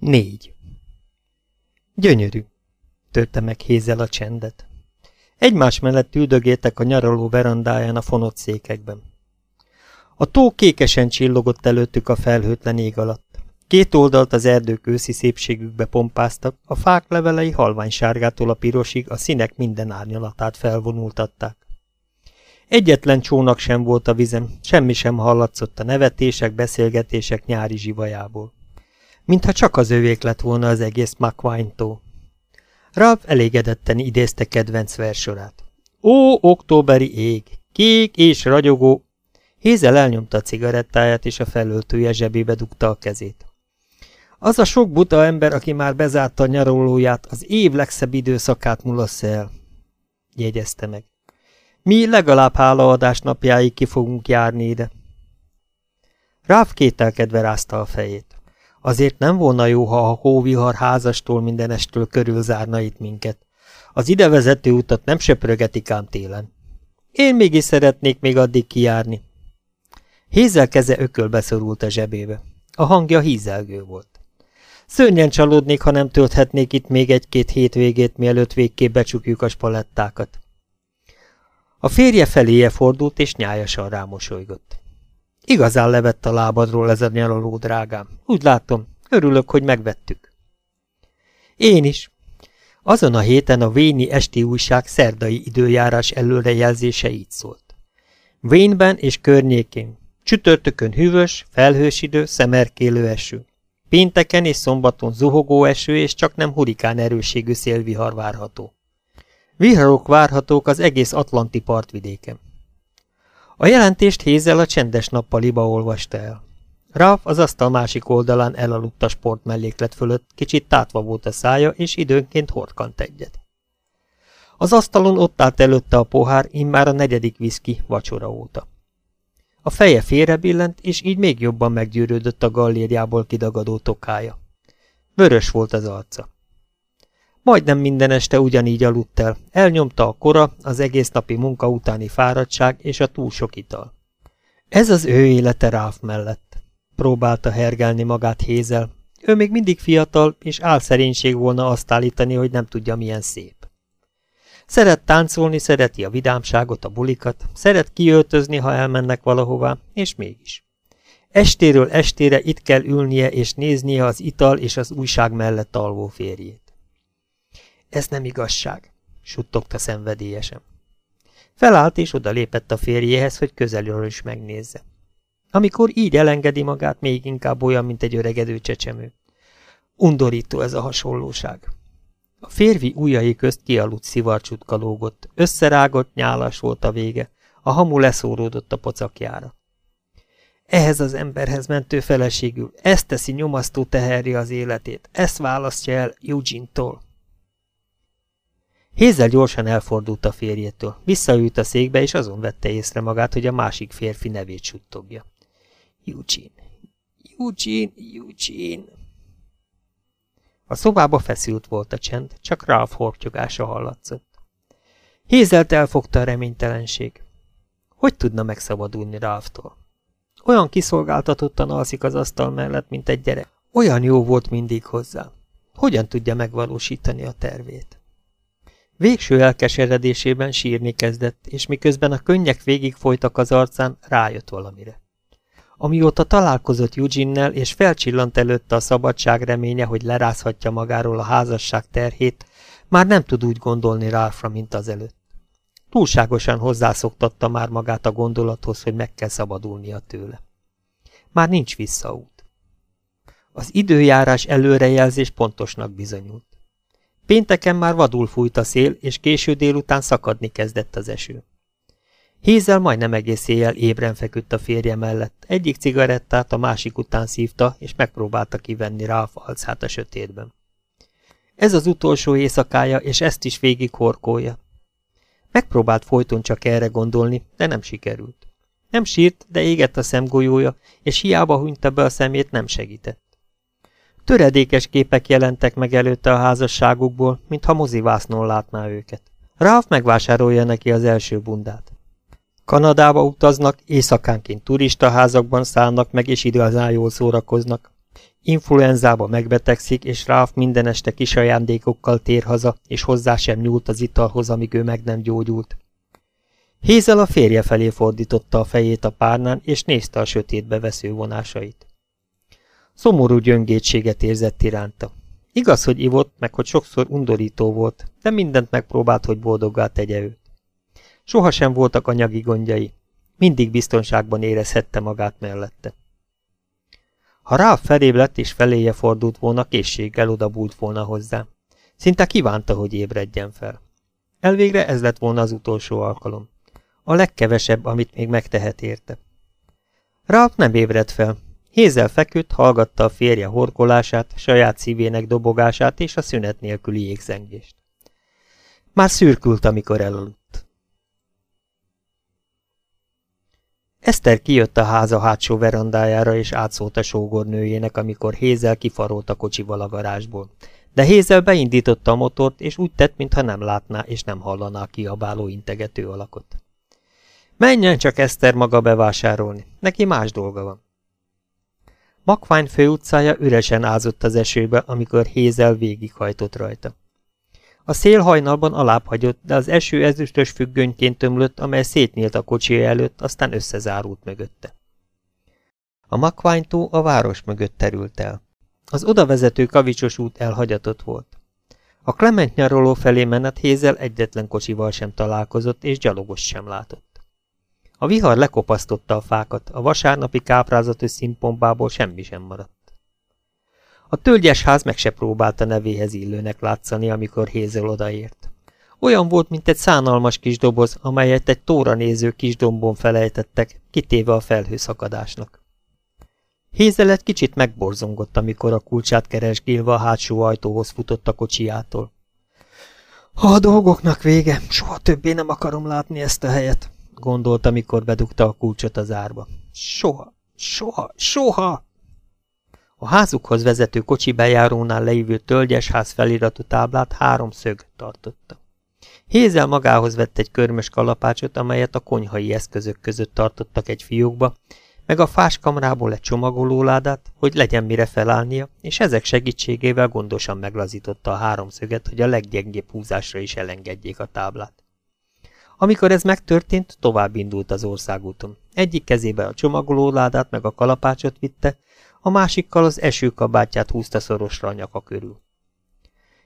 Négy. Gyönyörű, törte meg Hézel a csendet. Egymás mellett üldögéltek a nyaraló verandáján a fonott székekben. A tó kékesen csillogott előttük a felhőtlen ég alatt. Két oldalt az erdők őszi szépségükbe pompáztak, a fák levelei halványsárgától a pirosig a színek minden árnyalatát felvonultatták. Egyetlen csónak sem volt a vizem, semmi sem hallatszott a nevetések, beszélgetések nyári zsivajából. Mintha csak az övék lett volna az egész McWine-tó. Ralph elégedetten idézte kedvenc versorát. Ó, októberi ég, kék és ragyogó. Hézel elnyomta a cigarettáját, és a felöltője zsebébe dugta a kezét. Az a sok buta ember, aki már bezárta a nyarolóját, az év legszebb időszakát mulasz el, jegyezte meg. Mi legalább hálaadás napjáig ki fogunk járni ide. Ráv kételkedve rázta a fejét. Azért nem volna jó, ha a hóvihar házastól mindenestől körülzárna itt minket. Az ide vezető utat nem söprögetik ám télen. Én mégis szeretnék még addig kijárni. Hézel keze ökölbe szorult a zsebébe. A hangja hízelgő volt. Szörnyen csalódnék, ha nem tölthetnék itt még egy-két hétvégét, mielőtt végképp becsukjuk a spalettákat. A férje feléje fordult, és nyájasan rámosolygott. Igazán levett a lábadról ez a nyaraló, drágám. Úgy látom, örülök, hogy megvettük. Én is. Azon a héten a Véni esti újság szerdai időjárás előrejelzése így szólt. Vénben és környékén. Csütörtökön hűvös, felhős idő, szemerkélő eső. Pénteken és szombaton zuhogó eső és csak nem hurikán erőségű szélvihar várható. Viharok várhatók az egész Atlanti partvidéken. A jelentést Hézel a csendes nappaliba olvasta el. Ralph az asztal másik oldalán elaludt a sport melléklet fölött, kicsit tátva volt a szája, és időnként horkant egyet. Az asztalon ott állt előtte a pohár, immár a negyedik viszki vacsora óta. A feje félrebillent, és így még jobban meggyűrődött a gallériából kidagadó tokája. Vörös volt az arca. Majdnem minden este ugyanígy aludt el, elnyomta a kora, az egész napi munka utáni fáradtság és a túl sok ital. Ez az ő élete Ráf mellett. Próbálta hergelni magát Hézel. Ő még mindig fiatal, és álszerénység volna azt állítani, hogy nem tudja milyen szép. Szeret táncolni, szereti a vidámságot, a bulikat, szeret kiöltözni, ha elmennek valahová, és mégis. Estéről estére itt kell ülnie és néznie az ital és az újság mellett alvó férjét. Ez nem igazság, suttogta szenvedélyesen. Felállt és odalépett a férjéhez, hogy közelről is megnézze. Amikor így elengedi magát, még inkább olyan, mint egy öregedő csecsemő. Undorító ez a hasonlóság. A férfi ujjai közt kialudt szivarcsutka lógott, összerágott, nyálas volt a vége, a hamu leszóródott a pocakjára. Ehhez az emberhez mentő feleségül, ezt teszi nyomasztó teherri az életét, ezt választja el Eugene-tól. Hézel gyorsan elfordult a férjétől, visszaült a székbe, és azon vette észre magát, hogy a másik férfi nevét suttogja. Eugene, Eugene, Eugene. A szobába feszült volt a csend, csak Ralph hortyogása hallatszott. Hézelt elfogta a reménytelenség. Hogy tudna megszabadulni Ralphtól? Olyan kiszolgáltatottan alszik az asztal mellett, mint egy gyerek. Olyan jó volt mindig hozzá. Hogyan tudja megvalósítani a tervét? Végső elkeseredésében sírni kezdett, és miközben a könnyek végig folytak az arcán, rájött valamire. Amióta találkozott Eugene-nel, és felcsillant előtte a szabadság reménye, hogy lerázhatja magáról a házasság terhét, már nem tud úgy gondolni Ralphra, mint azelőtt. Túlságosan hozzászoktatta már magát a gondolathoz, hogy meg kell szabadulnia tőle. Már nincs visszaút. Az időjárás előrejelzés pontosnak bizonyult. Pénteken már vadul fújt a szél, és késő délután szakadni kezdett az eső. Hézel majdnem egész éjjel ébren feküdt a férje mellett, egyik cigarettát a másik után szívta, és megpróbálta kivenni rá a falcát a sötétben. Ez az utolsó éjszakája, és ezt is végig horkolja. Megpróbált folyton csak erre gondolni, de nem sikerült. Nem sírt, de égett a szemgolyója, és hiába hunyta be a szemét, nem segített. Töredékes képek jelentek meg előtte a házasságukból, mintha mozivásznon látná őket. Ralph megvásárolja neki az első bundát. Kanadába utaznak, éjszakánként turistaházakban szállnak meg, és igazán jól szórakoznak. Influenzába megbetegszik, és Ralph minden este kis ajándékokkal tér haza, és hozzá sem nyúlt az italhoz, amíg ő meg nem gyógyult. Hézel a férje felé fordította a fejét a párnán, és nézte a sötétbe vesző vonásait. Szomorú gyöngétséget érzett iránta. Igaz, hogy ivott, meg hogy sokszor undorító volt, de mindent megpróbált, hogy boldoggá tegye őt. Sohasem voltak anyagi gondjai. Mindig biztonságban érezhette magát mellette. Ha rá felébb lett és feléje fordult volna, készséggel odabúlt volna hozzá. Szinte kívánta, hogy ébredjen fel. Elvégre ez lett volna az utolsó alkalom. A legkevesebb, amit még megtehet érte. Ralph nem ébredt fel. Hézel feküdt, hallgatta a férje horkolását, saját szívének dobogását és a szünet nélküli jégzengést. Már szürkült, amikor elaludt. Eszter kijött a háza hátsó verandájára, és átszólt a sógornőjének, amikor Hézel kifarolt a kocsival a garázsból. De Hézel beindította a motort, és úgy tett, mintha nem látná és nem hallaná a kiabáló integető alakot. Menjen csak Eszter maga bevásárolni, neki más dolga van. Makvány főutcája üresen ázott az esőbe, amikor Hézel végighajtott rajta. A szél hajnalban alább hagyott, de az eső ezüstös függönyként tömlött, amely szétnyílt a kocsi előtt, aztán összezárult mögötte. A makványtó a város mögött terült el. Az odavezető kavicsos út elhagyatott volt. A Clement nyaroló felé menet Hézel egyetlen kocsival sem találkozott, és gyalogos sem látott. A vihar lekopasztotta a fákat, a vasárnapi káprázatú színpompából semmi sem maradt. A tölgyes ház meg se próbálta nevéhez illőnek látszani, amikor Hézel odaért. Olyan volt, mint egy szánalmas kis doboz, amelyet egy tóra néző kis dombon felejtettek, kitéve a felhőszakadásnak. Hézel egy kicsit megborzongott, amikor a kulcsát keresgélve a hátsó ajtóhoz futott a kocsijától. Ha a dolgoknak vége, soha többé nem akarom látni ezt a helyet, gondolta, amikor bedugta a kulcsot az árba. Soha, soha, soha! A házukhoz vezető kocsi bejárónál leívő tölgyesház feliratú táblát három szög tartotta. Hézel magához vett egy körmös kalapácsot, amelyet a konyhai eszközök között tartottak egy fiókba, meg a fáskamrából egy csomagolóládát, hogy legyen mire felállnia, és ezek segítségével gondosan meglazította a háromszöget, hogy a leggyengébb húzásra is elengedjék a táblát. Amikor ez megtörtént, tovább indult az országúton. Egyik kezébe a csomagolóládát meg a kalapácsot vitte, a másikkal az esőkabátját húzta szorosra a nyaka körül.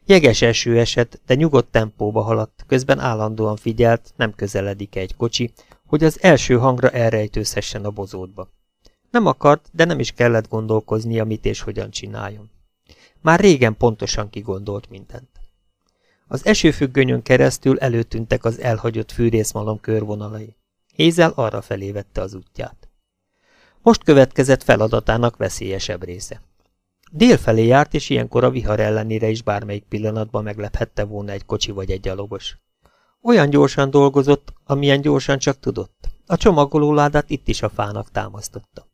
Jeges eső esett, de nyugodt tempóba haladt, közben állandóan figyelt, nem közeledik -e egy kocsi, hogy az első hangra elrejtőzhessen a bozótba. Nem akart, de nem is kellett gondolkoznia, mit és hogyan csináljon. Már régen pontosan kigondolt mindent. Az esőfüggönyön keresztül előtűntek az elhagyott fűrészmalom körvonalai. Hézel arra felé vette az útját. Most következett feladatának veszélyesebb része. Dél felé járt, és ilyenkor a vihar ellenére is bármelyik pillanatban meglephette volna egy kocsi vagy egy gyalogos. Olyan gyorsan dolgozott, amilyen gyorsan csak tudott. A csomagolóládát itt is a fának támasztotta.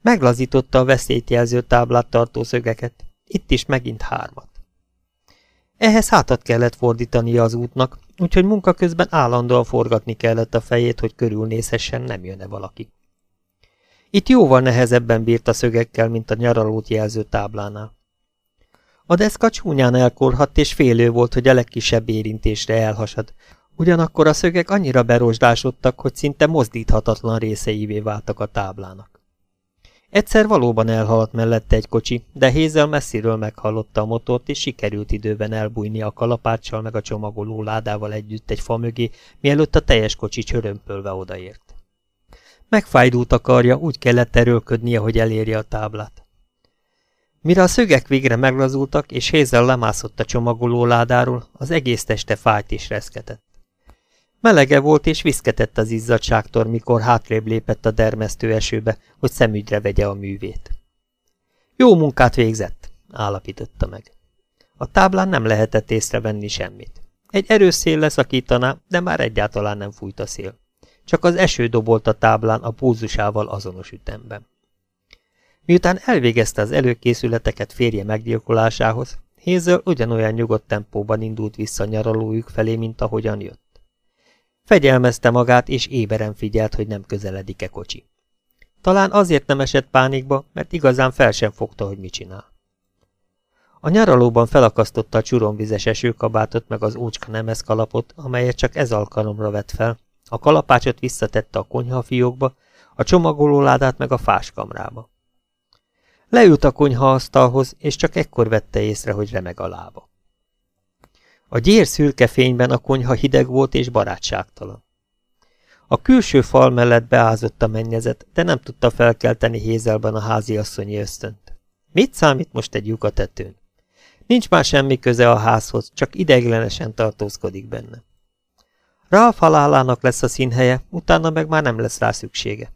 Meglazította a veszélyt jelző táblát tartó szögeket, itt is megint hármat. Ehhez hátat kellett fordítania az útnak, úgyhogy munka közben állandóan forgatni kellett a fejét, hogy körülnézhessen, nem jön-e valaki. Itt jóval nehezebben bírt a szögekkel, mint a nyaralót jelző táblánál. A deszka csúnyán elkorhadt, és félő volt, hogy a legkisebb érintésre elhasad. Ugyanakkor a szögek annyira berosdásodtak, hogy szinte mozdíthatatlan részeivé váltak a táblának. Egyszer valóban elhaladt mellette egy kocsi, de Hézel messziről meghallotta a motort, és sikerült időben elbújni a kalapáccsal meg a csomagoló ládával együtt egy fa mögé, mielőtt a teljes kocsi csörömpölve odaért. Megfájdult a karja, úgy kellett erőlködnie, hogy elérje a táblát. Mire a szögek végre meglazultak, és Hézel lemászott a csomagoló ládáról, az egész teste fájt és reszketett. Melege volt és viszketett az izzadságtól, mikor hátrébb lépett a dermesztő esőbe, hogy szemügyre vegye a művét. Jó munkát végzett, állapította meg. A táblán nem lehetett észrevenni semmit. Egy erős szél leszakítaná, de már egyáltalán nem fújt a szél. Csak az eső dobolt a táblán a púzusával azonos ütemben. Miután elvégezte az előkészületeket férje meggyilkolásához, Hézel ugyanolyan nyugodt tempóban indult vissza nyaralójuk felé, mint ahogyan jött. Fegyelmezte magát, és éberen figyelt, hogy nem közeledik-e kocsi. Talán azért nem esett pánikba, mert igazán fel sem fogta, hogy mit csinál. A nyaralóban felakasztotta a csuromvizes esőkabátot meg az ócska nemes kalapot, amelyet csak ez alkalomra vett fel. A kalapácsot visszatette a konyhafiókba, a csomagolóládát meg a fáskamrába. Leült a konyhaasztalhoz, és csak ekkor vette észre, hogy remeg a lába. A gyér szürke fényben a konyha hideg volt és barátságtalan. A külső fal mellett beázott a mennyezet, de nem tudta felkelteni Hézelben a háziasszonyi ösztönt. Mit számít most egy lyuk a tetőn? Nincs már semmi köze a házhoz, csak ideiglenesen tartózkodik benne. Ralph halálának lesz a színhelye, utána meg már nem lesz rá szüksége.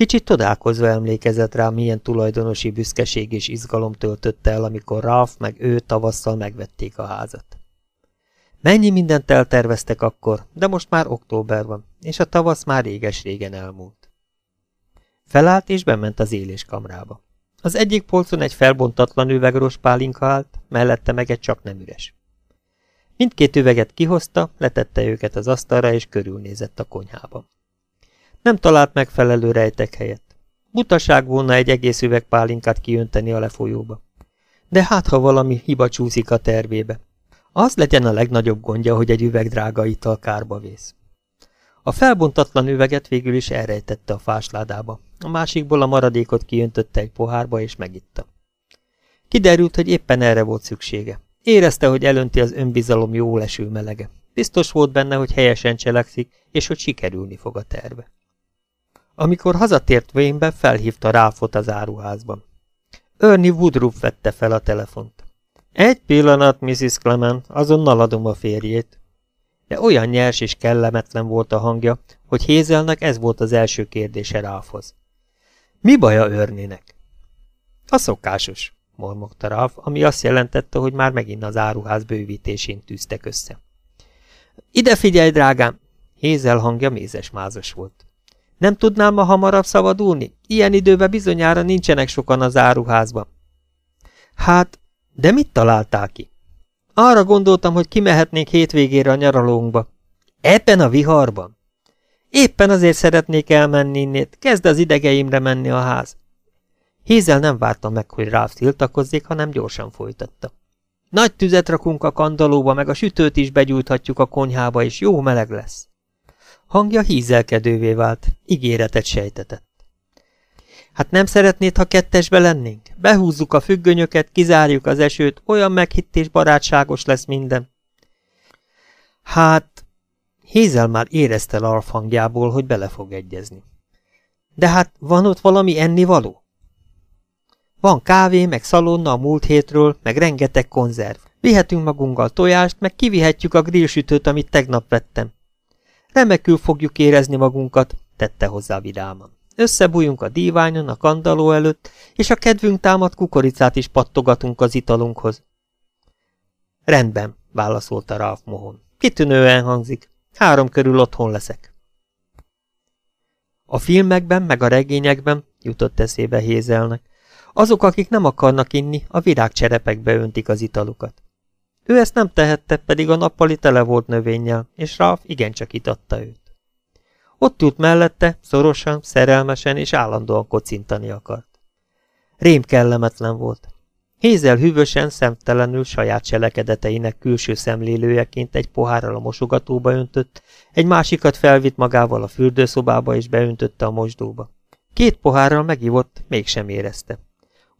Kicsit todálkozva emlékezett rá, milyen tulajdonosi büszkeség és izgalom töltötte el, amikor Ralph meg ő tavasszal megvették a házat. Mennyi mindent elterveztek akkor, de most már október van, és a tavasz már réges-régen elmúlt. Felállt és bement az éléskamrába. Az egyik polcon egy felbontatlan üvegros pálinka állt, mellette meg egy csak nem üres. Mindkét üveget kihozta, letette őket az asztalra és körülnézett a konyhában. Nem talált megfelelő rejtek helyet. Butaság volna egy egész üveg pálinkát kiönteni a lefolyóba. De hát, ha valami hiba csúszik a tervébe. Az legyen a legnagyobb gondja, hogy egy üveg drága ital kárba vész. A felbontatlan üveget végül is elrejtette a fásládába. A másikból a maradékot kiöntötte egy pohárba és megitta. Kiderült, hogy éppen erre volt szüksége. Érezte, hogy elönti az önbizalom jó leső melege. Biztos volt benne, hogy helyesen cselekszik, és hogy sikerülni fog a terve. Amikor hazatért Wayne-be, felhívta Ráfot az áruházban. Ernie Woodruff vette fel a telefont. Egy pillanat, Mrs. Clement, azonnal adom a férjét. De olyan nyers és kellemetlen volt a hangja, hogy Hézelnek ez volt az első kérdése Ráfhoz. Mi baja Örnének? A szokásos, mormogta Ráf, ami azt jelentette, hogy már megint az áruház bővítésén tűztek össze. Ide figyelj, drágám! Hézel hangja mézes-mázos volt. Nem tudnám ma hamarabb szabadulni? Ilyen időben bizonyára nincsenek sokan az áruházban. Hát, de mit találtál ki? Arra gondoltam, hogy kimehetnénk hétvégére a nyaralónkba. Ebben a viharban? Éppen azért szeretnék elmenni innét, kezd az idegeimre menni a ház. Hézel nem várta meg, hogy Ralph tiltakozzék, hanem gyorsan folytatta. Nagy tüzet rakunk a kandalóba, meg a sütőt is begyújthatjuk a konyhába, és jó meleg lesz. Hangja hízelkedővé vált, ígéretet sejtetett. Hát nem szeretnéd, ha kettesbe lennénk? Behúzzuk a függönyöket, kizárjuk az esőt, olyan meghitt és barátságos lesz minden. Hát, Hézel már érezte Larf hogy bele fog egyezni. De hát van ott valami ennivaló? Van kávé, meg szalonna a múlt hétről, meg rengeteg konzerv. Vihetünk magunkkal tojást, meg kivihetjük a grillsütőt, amit tegnap vettem. Remekül fogjuk érezni magunkat, tette hozzá vidáman. Összebújunk a díványon, a kandaló előtt, és a kedvünk támad kukoricát is pattogatunk az italunkhoz. Rendben, válaszolta Ralph Mohon. Kitűnően hangzik. Három körül otthon leszek. A filmekben, meg a regényekben, jutott eszébe Hézelnek, azok, akik nem akarnak inni, a virágcserepekbe öntik az italukat. Ő ezt nem tehette, pedig a nappali tele volt növényjel, és Ralph igencsak itatta őt. Ott ült mellette, szorosan, szerelmesen és állandóan kocintani akart. Rém kellemetlen volt. Hézel hűvösen, szemtelenül saját cselekedeteinek külső szemlélőjeként egy pohárral a mosogatóba öntött, egy másikat felvitt magával a fürdőszobába és beöntötte a mosdóba. Két pohárral megivott, mégsem érezte.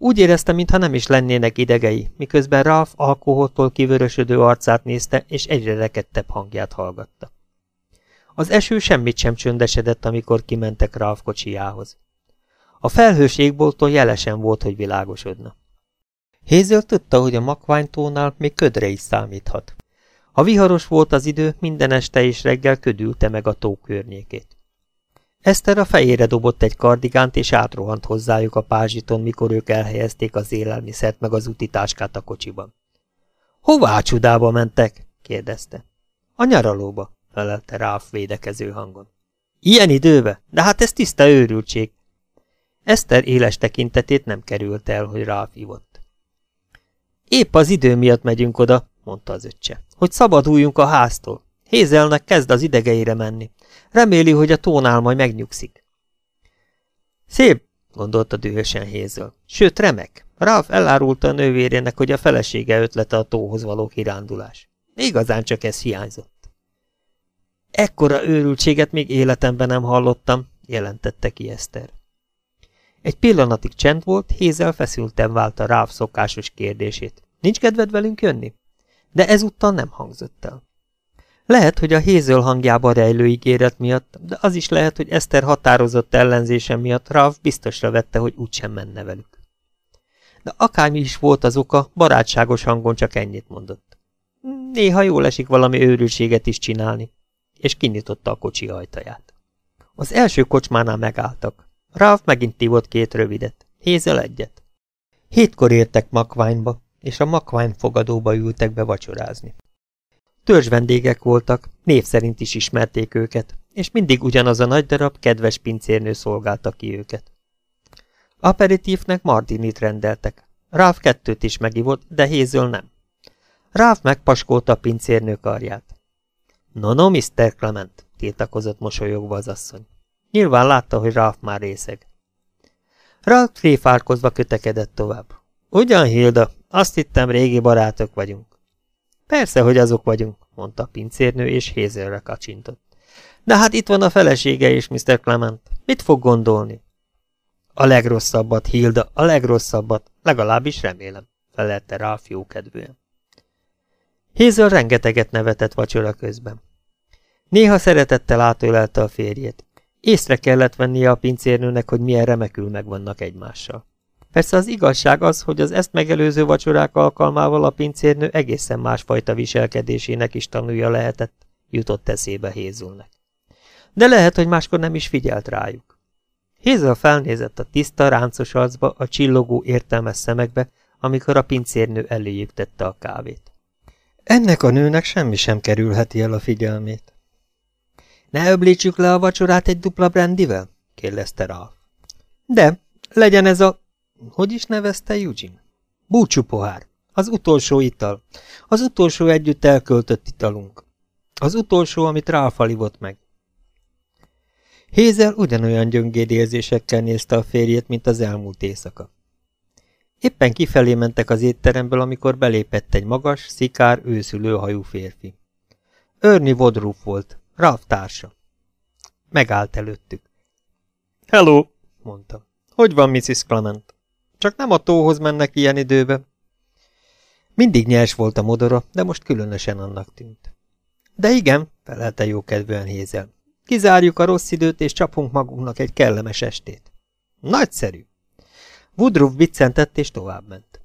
Úgy érezte, mintha nem is lennének idegei, miközben Ralph alkoholtól kivörösödő arcát nézte, és egyre rekedtebb hangját hallgatta. Az eső semmit sem csöndesedett, amikor kimentek Ralph kocsijához. A felhős égbolton jelesen volt, hogy világosodna. Hézel tudta, hogy a makványtónál még ködre is számíthat. Ha viharos volt az idő, minden este és reggel ködülte meg a tó környékét. Eszter a fejére dobott egy kardigánt, és átrohant hozzájuk a pázsiton, mikor ők elhelyezték az élelmiszert meg az utitáskát a kocsiban. – Hová csudába mentek? – kérdezte. – A nyaralóba – felelte Ralph védekező hangon. – Ilyen időbe? De hát ez tiszta őrültség! Eszter éles tekintetét nem került el, hogy Ralph ivott. – Épp az idő miatt megyünk oda – mondta az öccse – hogy szabaduljunk a háztól. Hézelnek kezd az idegeire menni. Reméli, hogy a tónál majd megnyugszik. Szép, gondolta dühösen Hézől. Sőt, remek. Ralph elárulta a nővérének, hogy a felesége ötlete a tóhoz való kirándulás. Igazán csak ez hiányzott. Ekkora őrültséget még életemben nem hallottam, jelentette ki Eszter. Egy pillanatig csend volt, Hézel feszülten válta Ralph szokásos kérdését. Nincs kedved velünk jönni? De ezúttal nem hangzott el. Lehet, hogy a Hézöl hangjában rejlő ígéret miatt, de az is lehet, hogy Eszter határozott ellenzése miatt Ralph biztosra vette, hogy úgysem menne velük. De akármi is volt az oka, barátságos hangon csak ennyit mondott. Néha jól esik valami őrültséget is csinálni, és kinyitotta a kocsi ajtaját. Az első kocsmánál megálltak. Ralph megint ivott két rövidet, Hézel egyet. Hétkor értek Makványba, és a Makvány fogadóba ültek be vacsorázni. Törzs vendégek voltak, név szerint is ismerték őket, és mindig ugyanaz a nagy darab, kedves pincérnő szolgálta ki őket. Aperitívnek Martinit rendeltek. Ralph kettőt is megivott, de Hézöl nem. Ralph megpaskolta a pincérnő karját. No, no, Mr. Clement, tiltakozott mosolyogva az asszony. Nyilván látta, hogy Ralph már részeg. Ralph tréfálkozva kötekedett tovább. Ugyan, Hilda, azt hittem, régi barátok vagyunk. Persze, hogy azok vagyunk, mondta pincérnő, és Hézelre kacsintott. De hát itt van a felesége is, Mr. Clement. Mit fog gondolni? A legrosszabbat, Hilda, a legrosszabbat, legalábbis remélem, felelte Ralph jókedvűen. Hézel rengeteget nevetett vacsora közben. Néha szeretettel átölelte a férjét. Észre kellett vennie a pincérnőnek, hogy milyen remekül megvannak egymással. Persze az igazság az, hogy az ezt megelőző vacsorák alkalmával a pincérnő egészen másfajta viselkedésének is tanulja lehetett, jutott eszébe Hézulnek. De lehet, hogy máskor nem is figyelt rájuk. Hézel felnézett a tiszta, ráncos arcba, a csillogó, értelmes szemekbe, amikor a pincérnő eléjük tette a kávét. Ennek a nőnek semmi sem kerülheti el a figyelmét. Ne öblítsük le a vacsorát egy dupla brandivel? kérdezte Ralph. De, legyen ez a... Hogy is nevezte Eugene? Búcsú pohár. Az utolsó ital. Az utolsó együtt elköltött italunk. Az utolsó, amit Ralph alivott meg. Hézel ugyanolyan gyöngéd érzésekkel nézte a férjét, mint az elmúlt éjszaka. Éppen kifelé mentek az étteremből, amikor belépett egy magas, szikár, őszülő hajú férfi. Örni Vodruf volt, Ralph társa. Megállt előttük. Hello, mondta. Hogy van, Mrs. Clement? Csak nem a tóhoz mennek ilyen időbe. Mindig nyers volt a modora, de most különösen annak tűnt. De igen, felelte jókedvűen Hézel. Kizárjuk a rossz időt, és csapunk magunknak egy kellemes estét. Nagyszerű! Woodruff viccentett, és továbbment.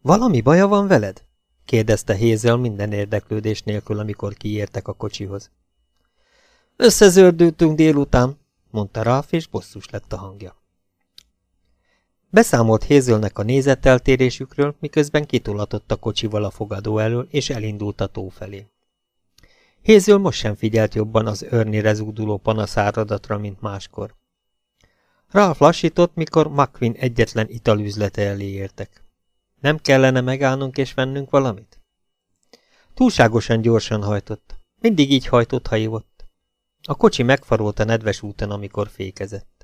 Valami baja van veled? kérdezte Hézel minden érdeklődés nélkül, amikor kiértek a kocsihoz. Összezördültünk délután, mondta Ralph, és bosszus lett a hangja. Beszámolt Hézölnek a nézeteltérésükről, miközben kitolatott a kocsival a fogadó elől, és elindult a tó felé. Hézöl most sem figyelt jobban az örnire zúduló panaszáradatra, mint máskor. Ralph lassított, mikor McQueen egyetlen italüzlete elé értek. Nem kellene megállnunk és vennünk valamit? Túlságosan gyorsan hajtott. Mindig így hajtott, ha ivott. A kocsi megfarolt a nedves úton, amikor fékezett.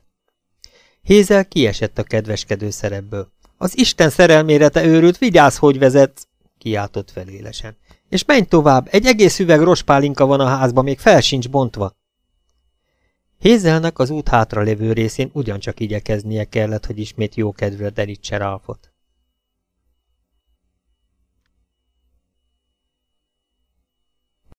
Hézel kiesett a kedveskedő szerepből. Az Isten szerelmére te őrült, vigyázz, hogy vezetsz! kiáltott felélesen. És menj tovább, egy egész üveg rospálinka van a házban, még fel sincs bontva. Hézelnek az út hátra lévő részén ugyancsak igyekeznie kellett, hogy ismét jó kedvre derítse Ralfot.